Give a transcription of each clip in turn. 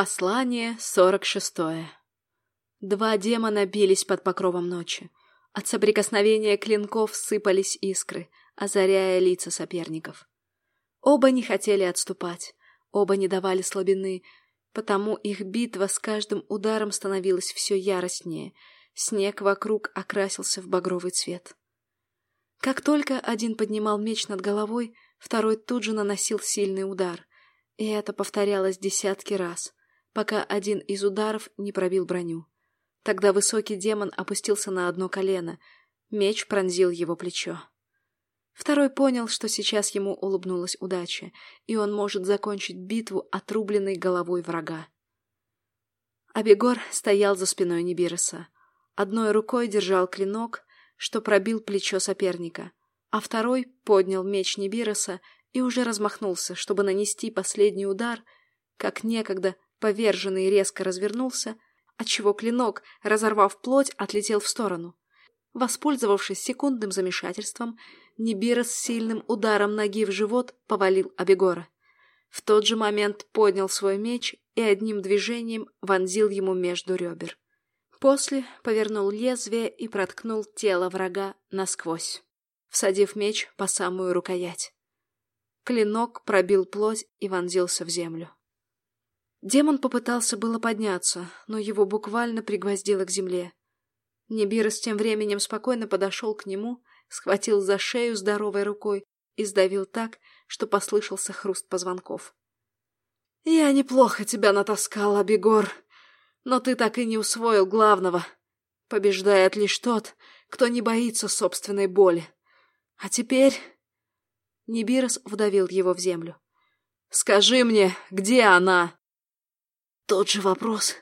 Послание сорок шестое. Два демона бились под покровом ночи. От соприкосновения клинков сыпались искры, озаряя лица соперников. Оба не хотели отступать, оба не давали слабины, потому их битва с каждым ударом становилась все яростнее, снег вокруг окрасился в багровый цвет. Как только один поднимал меч над головой, второй тут же наносил сильный удар, и это повторялось десятки раз — пока один из ударов не пробил броню. Тогда высокий демон опустился на одно колено. Меч пронзил его плечо. Второй понял, что сейчас ему улыбнулась удача, и он может закончить битву отрубленной головой врага. Абегор стоял за спиной Нибироса. Одной рукой держал клинок, что пробил плечо соперника, а второй поднял меч Нибироса и уже размахнулся, чтобы нанести последний удар, как некогда Поверженный резко развернулся, отчего клинок, разорвав плоть, отлетел в сторону. Воспользовавшись секундным замешательством, Нибира с сильным ударом ноги в живот повалил Абегора. В тот же момент поднял свой меч и одним движением вонзил ему между ребер. После повернул лезвие и проткнул тело врага насквозь, всадив меч по самую рукоять. Клинок пробил плоть и вонзился в землю. Демон попытался было подняться, но его буквально пригвоздило к земле. Небирос тем временем спокойно подошел к нему, схватил за шею здоровой рукой и сдавил так, что послышался хруст позвонков. «Я неплохо тебя натаскал, Абегор, но ты так и не усвоил главного. Побеждает лишь тот, кто не боится собственной боли. А теперь...» Небирос вдавил его в землю. «Скажи мне, где она?» «Тот же вопрос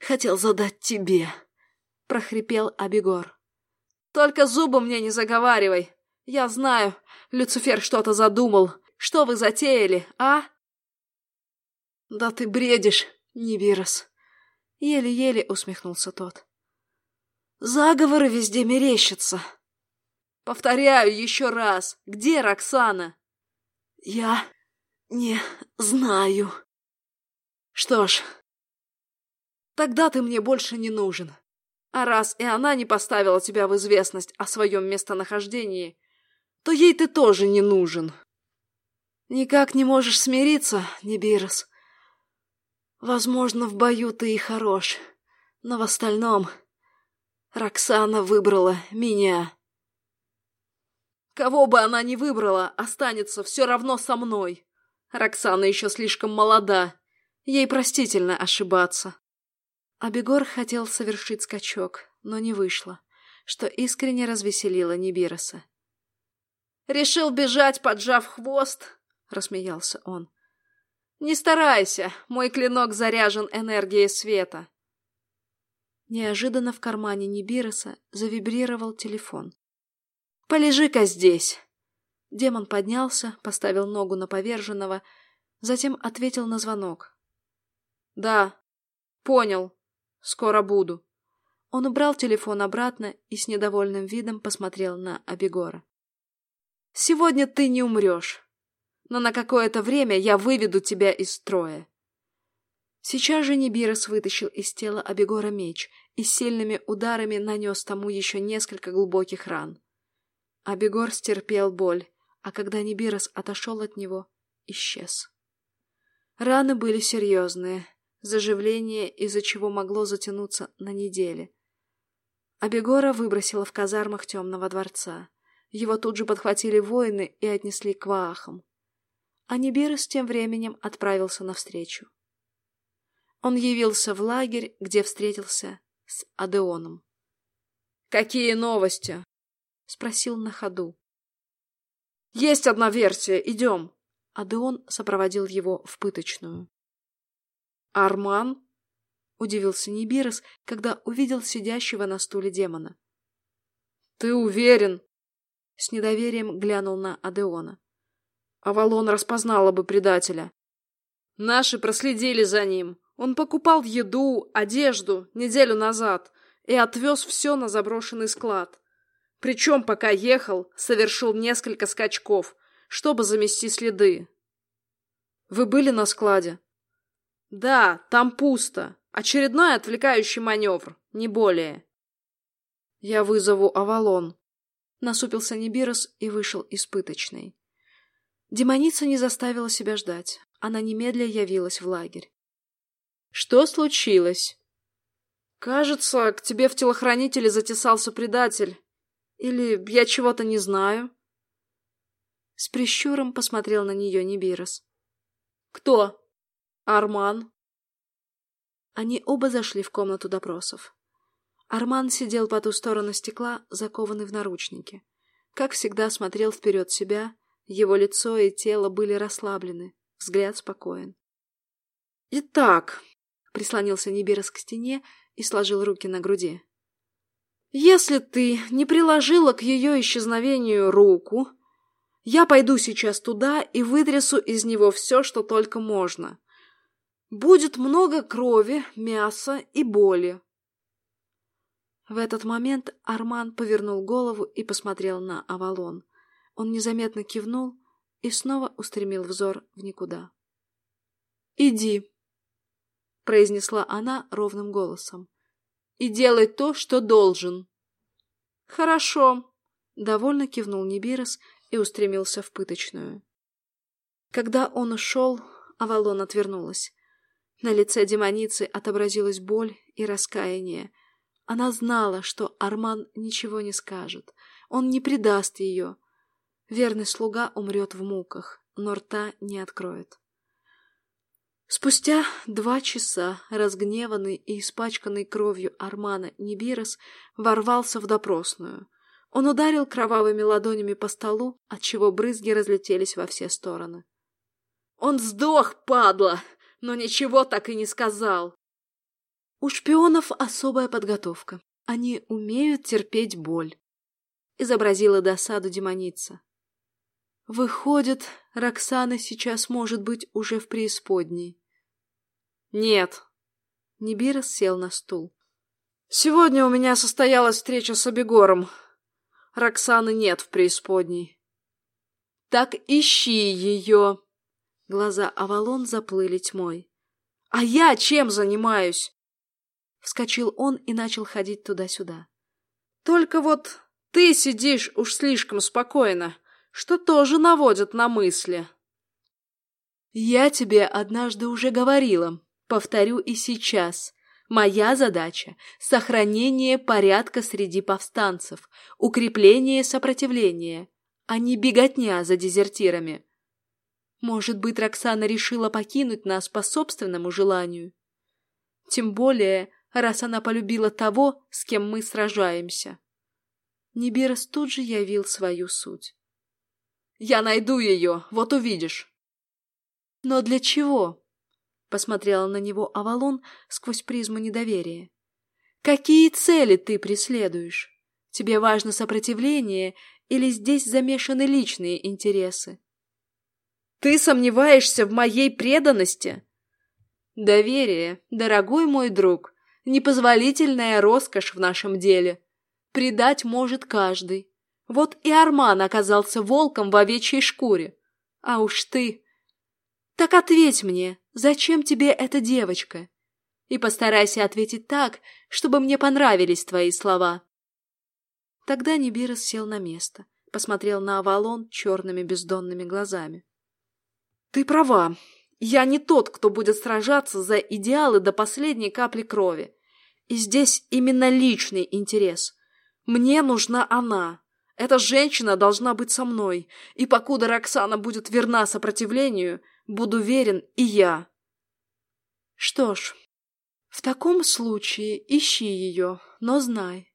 хотел задать тебе», — прохрипел Абегор. «Только зубы мне не заговаривай. Я знаю, Люцифер что-то задумал. Что вы затеяли, а?» «Да ты бредишь, Нибирос!» Еле-еле усмехнулся тот. «Заговоры везде мерещатся!» «Повторяю еще раз, где Роксана?» «Я не знаю». «Что ж, Тогда ты мне больше не нужен. А раз и она не поставила тебя в известность о своем местонахождении, то ей ты тоже не нужен. Никак не можешь смириться, Нибирос. Возможно, в бою ты и хорош, но в остальном Роксана выбрала меня. Кого бы она ни выбрала, останется все равно со мной. Роксана еще слишком молода, ей простительно ошибаться. Абегор хотел совершить скачок, но не вышло, что искренне развеселило Нибироса. «Решил бежать, поджав хвост?» — рассмеялся он. «Не старайся, мой клинок заряжен энергией света». Неожиданно в кармане Нибироса завибрировал телефон. «Полежи-ка здесь!» Демон поднялся, поставил ногу на поверженного, затем ответил на звонок. «Да, понял», Скоро буду. Он убрал телефон обратно и с недовольным видом посмотрел на Абегора. Сегодня ты не умрешь, но на какое-то время я выведу тебя из строя. Сейчас же Нибирос вытащил из тела Абегора меч и сильными ударами нанес тому еще несколько глубоких ран. Абегор стерпел боль, а когда Нибирос отошел от него, исчез. Раны были серьезные, заживление, из-за чего могло затянуться на недели. Абегора выбросила в казармах темного дворца. Его тут же подхватили воины и отнесли к Ваахам. А Нибирус тем временем отправился навстречу. Он явился в лагерь, где встретился с Адеоном. «Какие новости?» — спросил на ходу. «Есть одна версия, идем!» Адеон сопроводил его в пыточную. «Арман?» — удивился Нибирос, когда увидел сидящего на стуле демона. «Ты уверен?» — с недоверием глянул на Адеона. «Авалон распознала бы предателя». «Наши проследили за ним. Он покупал еду, одежду неделю назад и отвез все на заброшенный склад. Причем, пока ехал, совершил несколько скачков, чтобы замести следы. Вы были на складе?» Да, там пусто. Очередной отвлекающий маневр, не более. Я вызову Авалон. Насупился Нибирос и вышел испыточный. Демоница не заставила себя ждать. Она немедля явилась в лагерь. Что случилось? Кажется, к тебе в телохранителе затесался предатель. Или я чего-то не знаю? С прищуром посмотрел на нее Нибирос. Кто? Арман. Они оба зашли в комнату допросов. Арман сидел по ту сторону стекла, закованный в наручники. Как всегда смотрел вперед себя, его лицо и тело были расслаблены, взгляд спокоен. «Итак», — прислонился Нибирос к стене и сложил руки на груди. «Если ты не приложила к ее исчезновению руку, я пойду сейчас туда и вытрясу из него все, что только можно. Будет много крови, мяса и боли. В этот момент Арман повернул голову и посмотрел на Авалон. Он незаметно кивнул и снова устремил взор в никуда. «Иди», — произнесла она ровным голосом, — «и делай то, что должен». «Хорошо», — довольно кивнул Нибирос и устремился в пыточную. Когда он ушел, Авалон отвернулась. На лице демоницы отобразилась боль и раскаяние. Она знала, что Арман ничего не скажет. Он не предаст ее. Верный слуга умрет в муках, но рта не откроет. Спустя два часа разгневанный и испачканный кровью Армана Нибирос ворвался в допросную. Он ударил кровавыми ладонями по столу, отчего брызги разлетелись во все стороны. «Он сдох, падла!» Но ничего так и не сказал. У шпионов особая подготовка. Они умеют терпеть боль. Изобразила досаду демоница. Выходит, Роксана сейчас может быть уже в преисподней. Нет. Нибирос сел на стул. Сегодня у меня состоялась встреча с Абегором. Роксаны нет в преисподней. Так ищи ее. Глаза Авалон заплыли тьмой. «А я чем занимаюсь?» Вскочил он и начал ходить туда-сюда. «Только вот ты сидишь уж слишком спокойно, что тоже наводит на мысли». «Я тебе однажды уже говорила, повторю и сейчас. Моя задача — сохранение порядка среди повстанцев, укрепление сопротивления, а не беготня за дезертирами». Может быть, Роксана решила покинуть нас по собственному желанию? Тем более, раз она полюбила того, с кем мы сражаемся. Нибирос тут же явил свою суть. «Я найду ее, вот увидишь!» «Но для чего?» — посмотрела на него Авалон сквозь призму недоверия. «Какие цели ты преследуешь? Тебе важно сопротивление или здесь замешаны личные интересы?» Ты сомневаешься в моей преданности? Доверие, дорогой мой друг, непозволительная роскошь в нашем деле. Предать может каждый. Вот и Арман оказался волком в овечьей шкуре. А уж ты... Так ответь мне, зачем тебе эта девочка? И постарайся ответить так, чтобы мне понравились твои слова. Тогда Нибирос сел на место, посмотрел на Авалон черными бездонными глазами. Ты права. Я не тот, кто будет сражаться за идеалы до последней капли крови. И здесь именно личный интерес. Мне нужна она. Эта женщина должна быть со мной. И покуда Роксана будет верна сопротивлению, буду верен и я. Что ж, в таком случае ищи ее, но знай.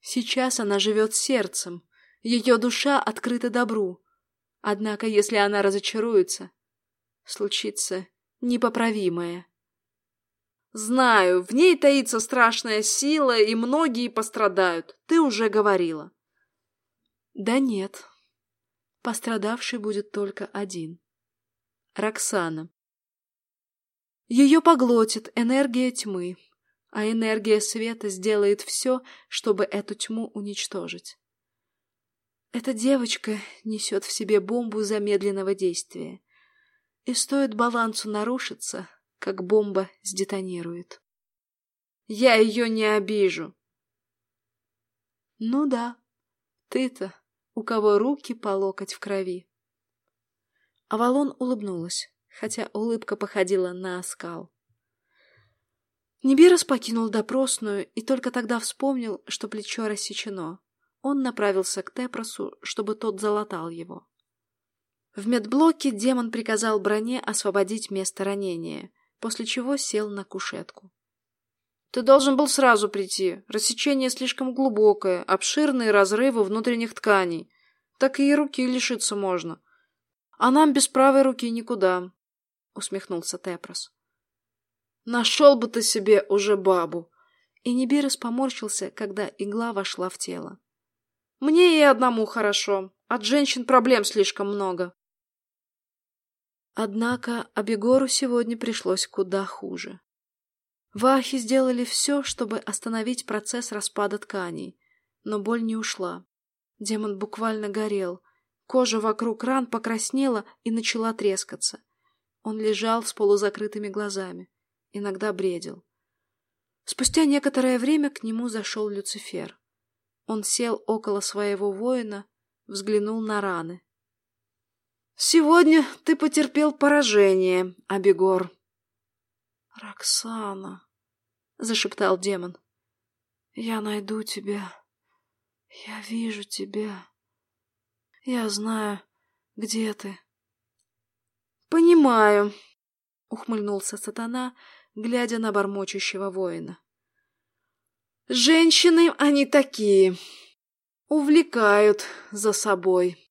Сейчас она живет сердцем. Ее душа открыта добру. Однако, если она разочаруется, случится непоправимое. Знаю, в ней таится страшная сила, и многие пострадают. Ты уже говорила. Да нет. Пострадавший будет только один. Роксана. Ее поглотит энергия тьмы, а энергия света сделает все, чтобы эту тьму уничтожить. Эта девочка несет в себе бомбу замедленного действия. И стоит балансу нарушиться, как бомба сдетонирует. Я ее не обижу. Ну да, ты-то, у кого руки по локоть в крови. Авалон улыбнулась, хотя улыбка походила на оскал. Нибирос покинул допросную и только тогда вспомнил, что плечо рассечено. Он направился к Тепросу, чтобы тот залатал его. В медблоке демон приказал броне освободить место ранения, после чего сел на кушетку. «Ты должен был сразу прийти. Рассечение слишком глубокое, обширные разрывы внутренних тканей. Так и руки лишиться можно. А нам без правой руки никуда», — усмехнулся Тепрос. Нашел бы ты себе уже бабу. И Нибирос поморщился, когда игла вошла в тело. Мне и одному хорошо. От женщин проблем слишком много. Однако Абегору сегодня пришлось куда хуже. Вахи сделали все, чтобы остановить процесс распада тканей, но боль не ушла. Демон буквально горел. Кожа вокруг ран покраснела и начала трескаться. Он лежал с полузакрытыми глазами иногда бредил. Спустя некоторое время к нему зашел Люцифер. Он сел около своего воина, взглянул на раны. «Сегодня ты потерпел поражение, Абегор». «Роксана», — зашептал демон, — «я найду тебя. Я вижу тебя. Я знаю, где ты». «Понимаю», — ухмыльнулся сатана, глядя на бормочущего воина. «Женщины они такие, увлекают за собой».